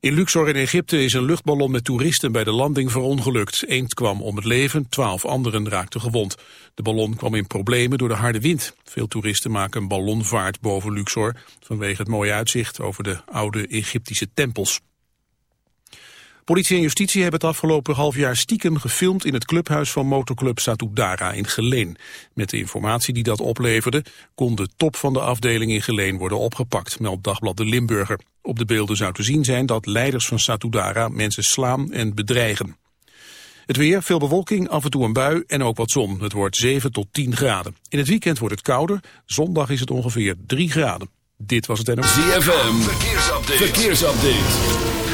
In Luxor in Egypte is een luchtballon met toeristen bij de landing verongelukt. Eén kwam om het leven, twaalf anderen raakten gewond. De ballon kwam in problemen door de harde wind. Veel toeristen maken een ballonvaart boven Luxor... vanwege het mooie uitzicht over de oude Egyptische tempels. Politie en justitie hebben het afgelopen half jaar stiekem gefilmd in het clubhuis van motorclub Satudara in Geleen. Met de informatie die dat opleverde kon de top van de afdeling in Geleen worden opgepakt, meldt Dagblad de Limburger. Op de beelden zou te zien zijn dat leiders van Satudara mensen slaan en bedreigen. Het weer, veel bewolking, af en toe een bui en ook wat zon. Het wordt 7 tot 10 graden. In het weekend wordt het kouder, zondag is het ongeveer 3 graden. Dit was het NOS. ZFM, verkeersupdate. verkeersupdate.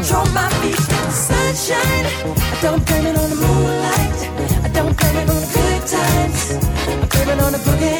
Control my feet. Sunshine. I don't blame it on the moonlight. I don't blame it on the good times. I blame it on the boogie.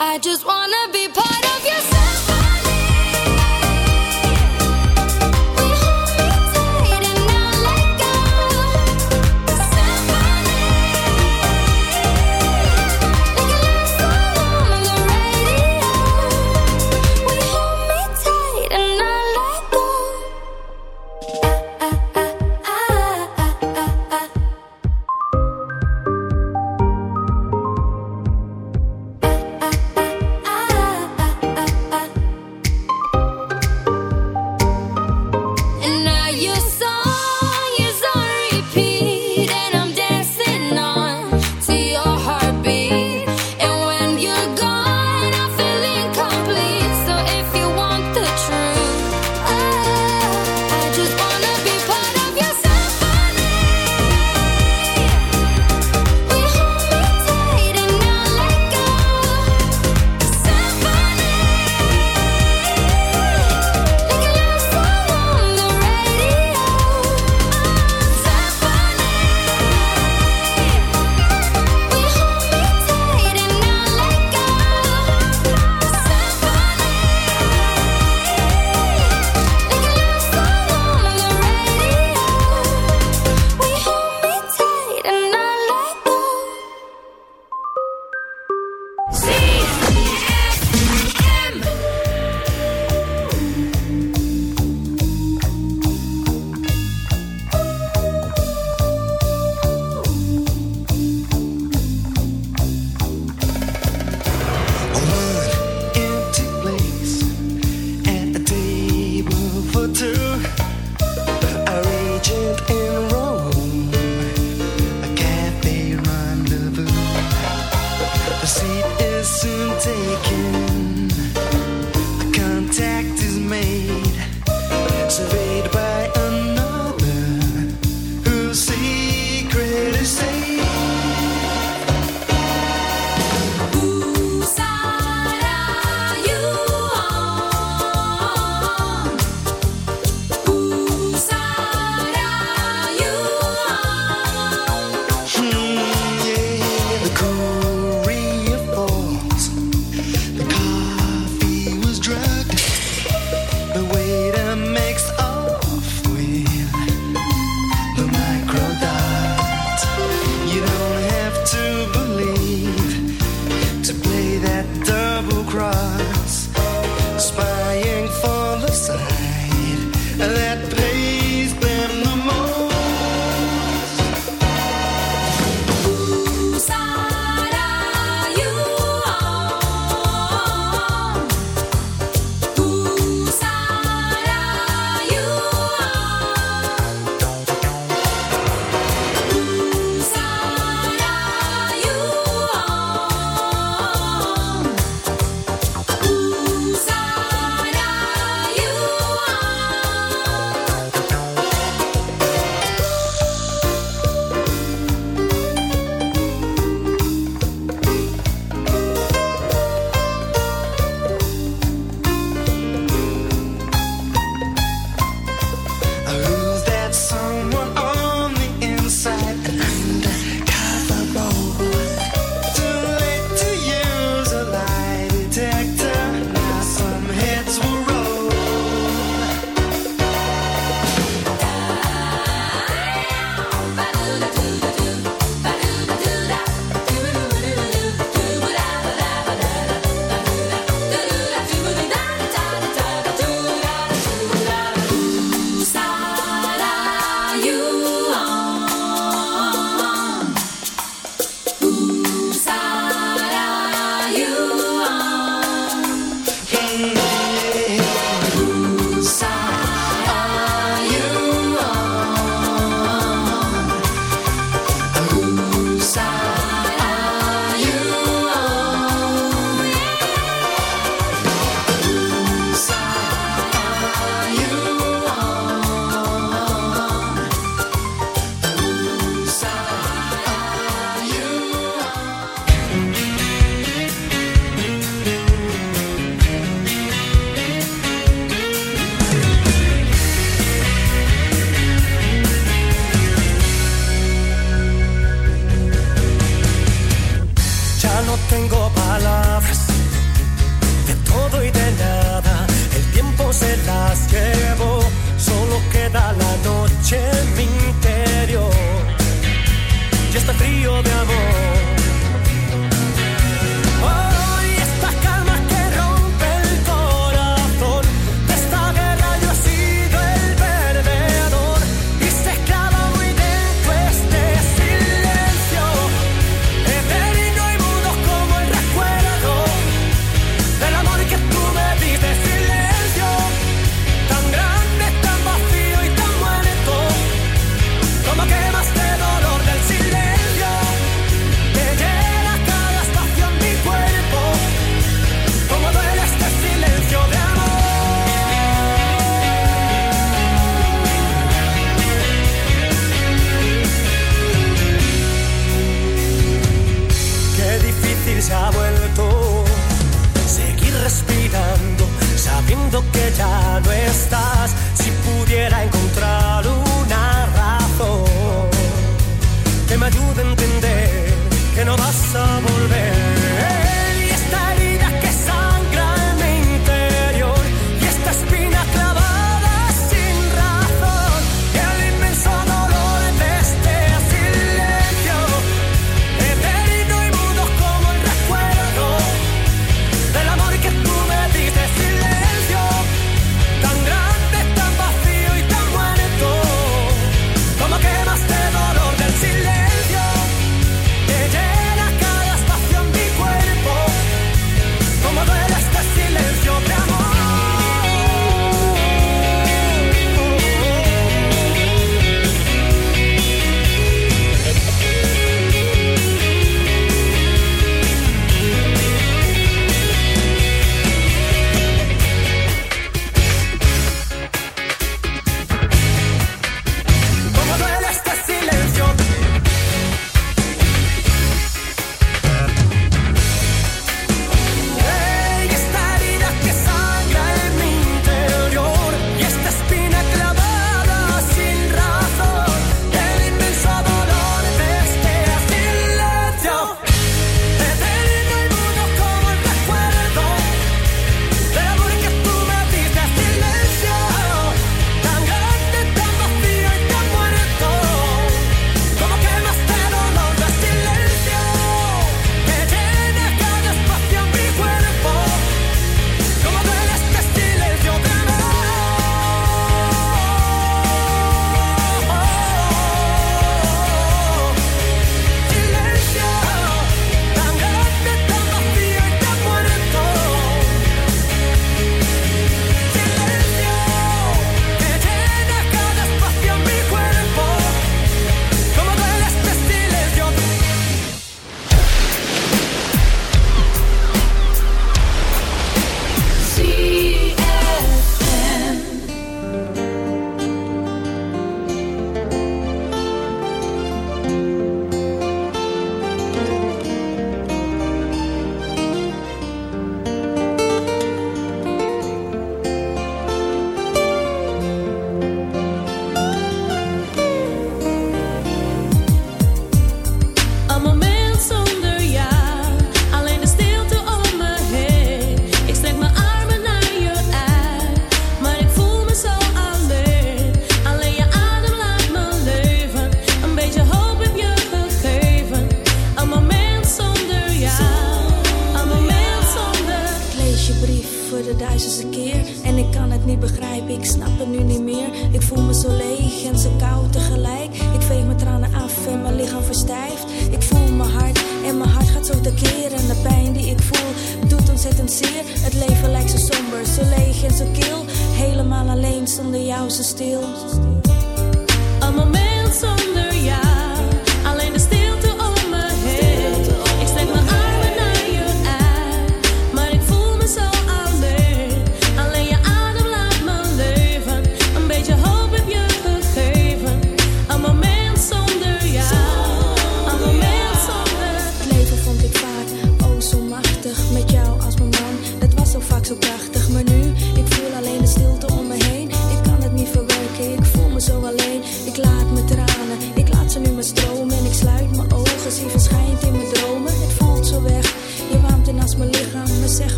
I just wanna.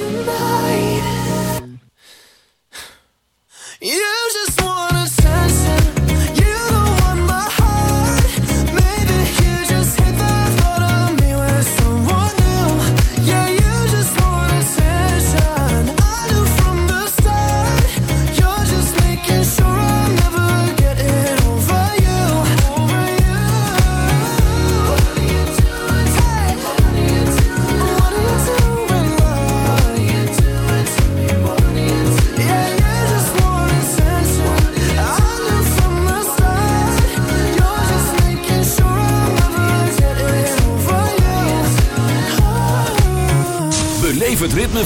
tonight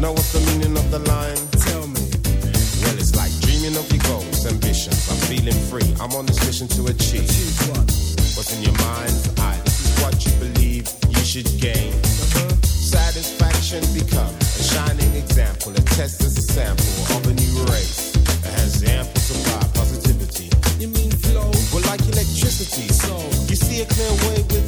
Now what's the meaning of the line? Tell me. Well, it's like dreaming of your goals, ambitions. I'm feeling free. I'm on this mission to achieve. Achieve what? What's in your mind's eye? This is what you believe you should gain. Uh-huh. Satisfaction become a shining example, a test as a sample of a new race. It has ample supply, positivity. You mean flow? Well, like electricity. So you see a clear way with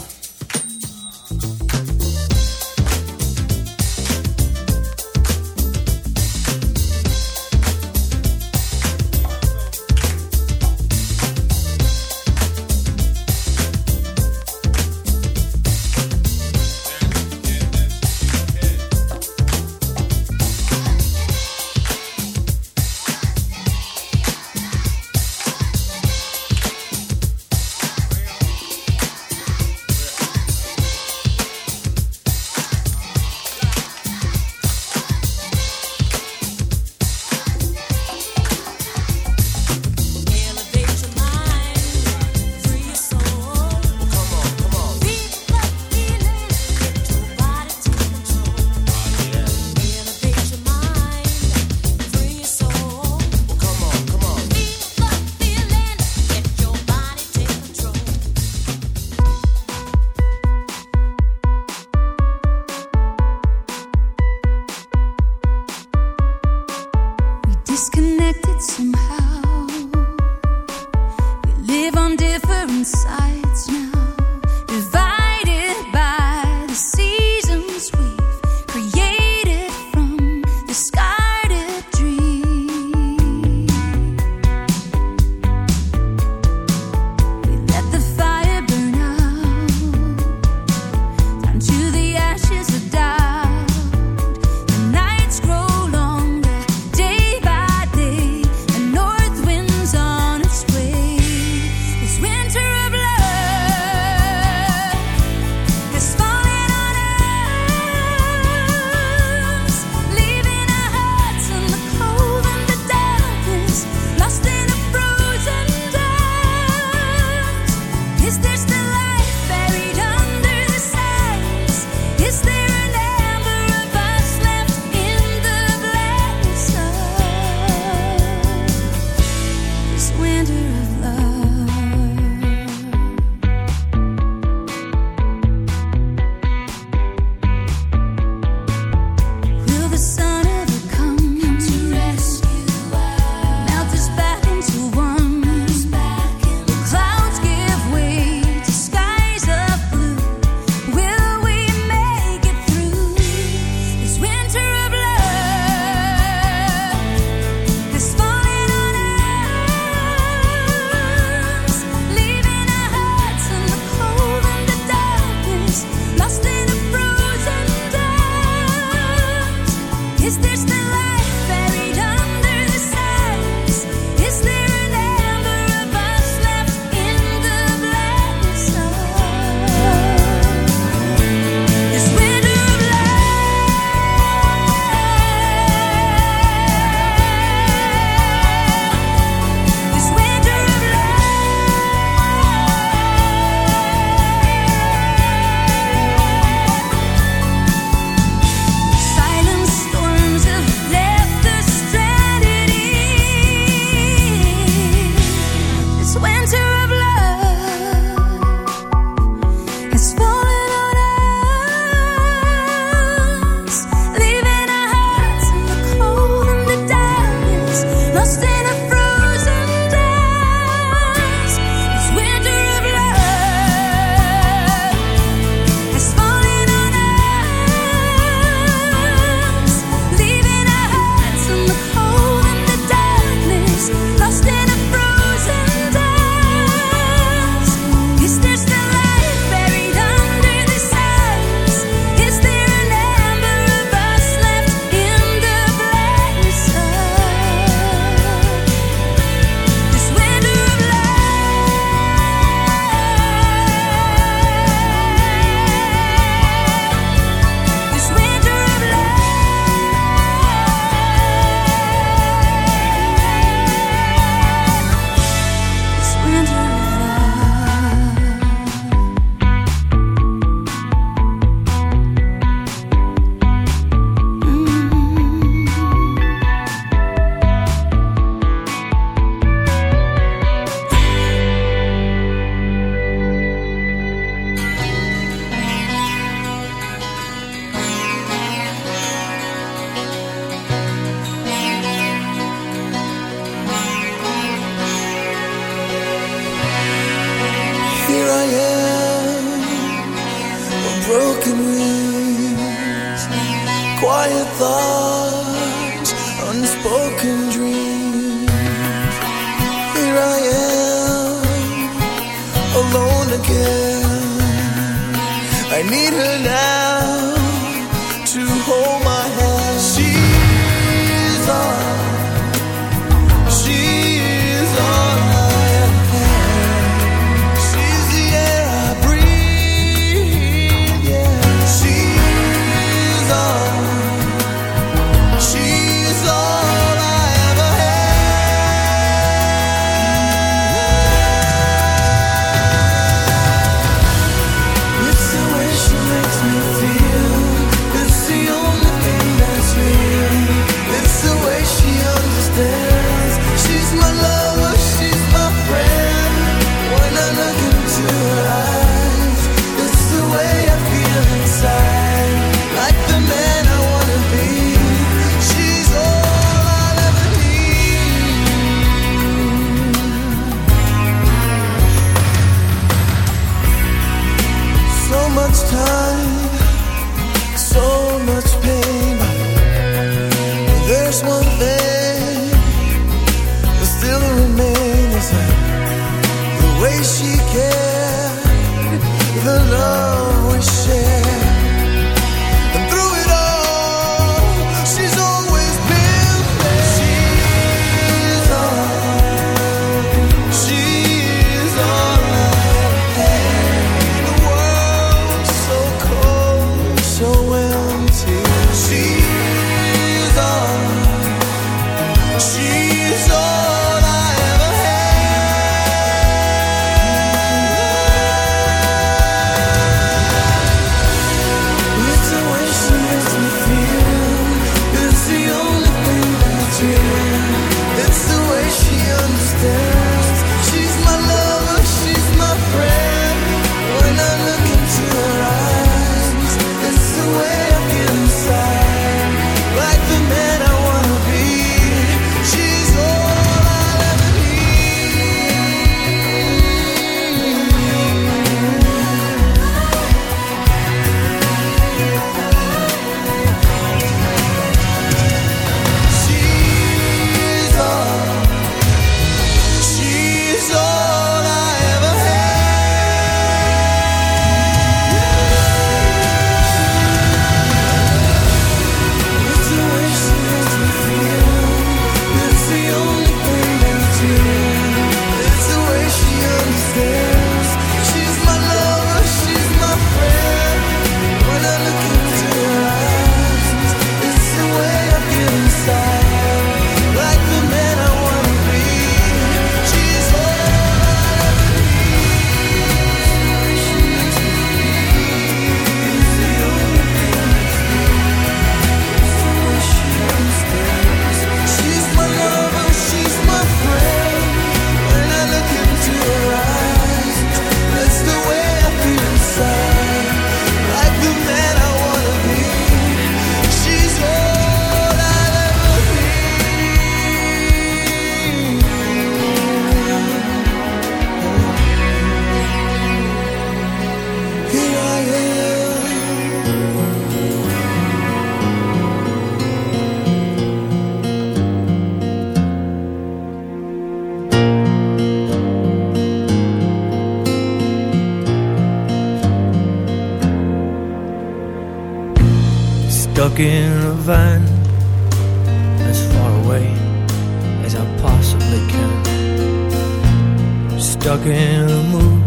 stuck in a mood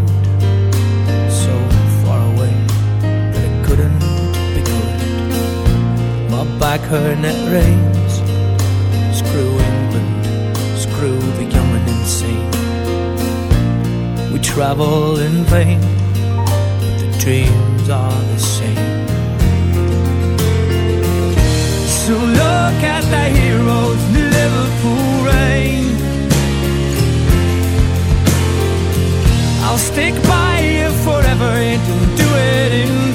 so far away that it couldn't be good. My back her net rains. Screw England, screw the young and insane. We travel in vain, but the dreams are the same. So look at the heroes in Liverpool rain. I'll stick by you forever and you'll do it in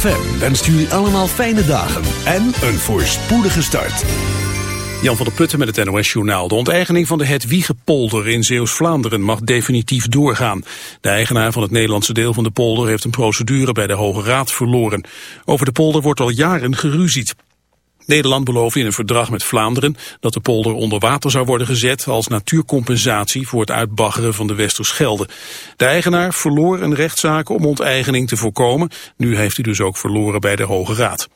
ZFM wenst jullie allemaal fijne dagen en een voorspoedige start. Jan van der Putten met het NOS-journaal. De onteigening van de Hedwiegepolder in Zeeuws-Vlaanderen mag definitief doorgaan. De eigenaar van het Nederlandse deel van de polder heeft een procedure bij de Hoge Raad verloren. Over de polder wordt al jaren geruzied. Nederland beloofde in een verdrag met Vlaanderen dat de polder onder water zou worden gezet als natuurcompensatie voor het uitbaggeren van de Westerschelde. De eigenaar verloor een rechtszaak om onteigening te voorkomen. Nu heeft hij dus ook verloren bij de Hoge Raad.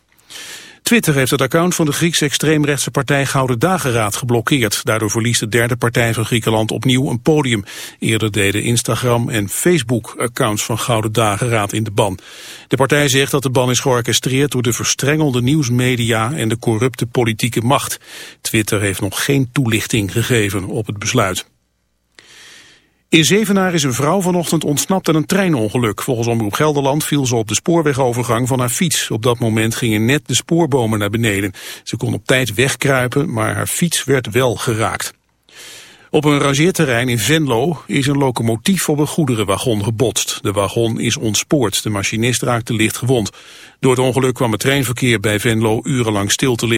Twitter heeft het account van de Griekse extreemrechtse partij Gouden Dageraad geblokkeerd. Daardoor verliest de derde partij van Griekenland opnieuw een podium. Eerder deden Instagram en Facebook accounts van Gouden Dageraad in de ban. De partij zegt dat de ban is georchestreerd door de verstrengelde nieuwsmedia en de corrupte politieke macht. Twitter heeft nog geen toelichting gegeven op het besluit. In Zevenaar is een vrouw vanochtend ontsnapt aan een treinongeluk. Volgens Omroep Gelderland viel ze op de spoorwegovergang van haar fiets. Op dat moment gingen net de spoorbomen naar beneden. Ze kon op tijd wegkruipen, maar haar fiets werd wel geraakt. Op een rangeerterrein in Venlo is een locomotief op een goederenwagon gebotst. De wagon is ontspoord. De machinist raakte licht gewond. Door het ongeluk kwam het treinverkeer bij Venlo urenlang stil te liggen.